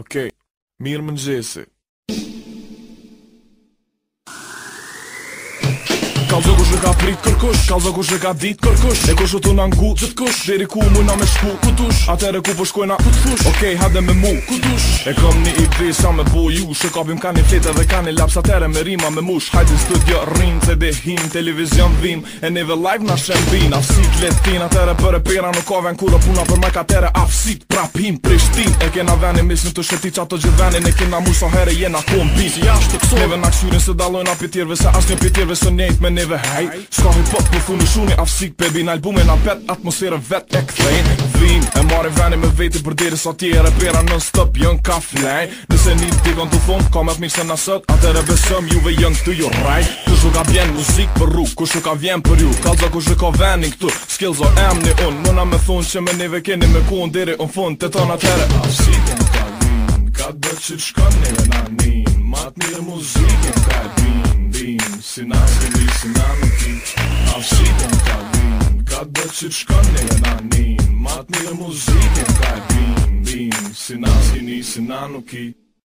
Okej, mirë më nxesi Kalzo kush e ka prit kërkush Kalzo kush e ka dit kërkush E kush u të në ngu qëtë kush Diri ku mu na me shku kutush Atere ku po shkojna ku Okej, okay, hade me mu kutush E kom një i tri sa me bo ju Shë kapim ka një flete dhe ka një laps Atere me rima me mush Hajdi studio rrim, CD him, televizion vim E neve live na shembin Afsit let tin, atere për e pera Nuk ka ven kura puna për majk Atere afsit prapim prim kena veni Misin të shëtic të gjithë veni Ne kena mu sa here jena kom Si Jashtë të kësot Neve na se dalojnë api tjerve Se asnjë api tjerve së njejt me neve hej Ska hi pop për funë shuni afsik baby Në albume na pet atmosfere vet e këthejn Vim, e mare veni me veti për deri Sa tjere pera në stop jën ka flej Nëse një digon të thumë Kamet mirë se nësët Atere besëm juve jën këtu jo Kush u ka bjen muzik për rrug, kush u ka vjen për ju kalzo kush u ka venin këtu, skills o emni unë Mëna me thunë që me neve keni me kuon diri unë fund të tona tere A shikën po ka vin, ka të bërë që të shkon një në anin Matë mirë muzikën ka e bin, bin, si na së këndi, si na më ti A shikën po ka vin, ka të që të shkon një në anin Matë mirë muzikën ka e bin, si na së këndi, si na më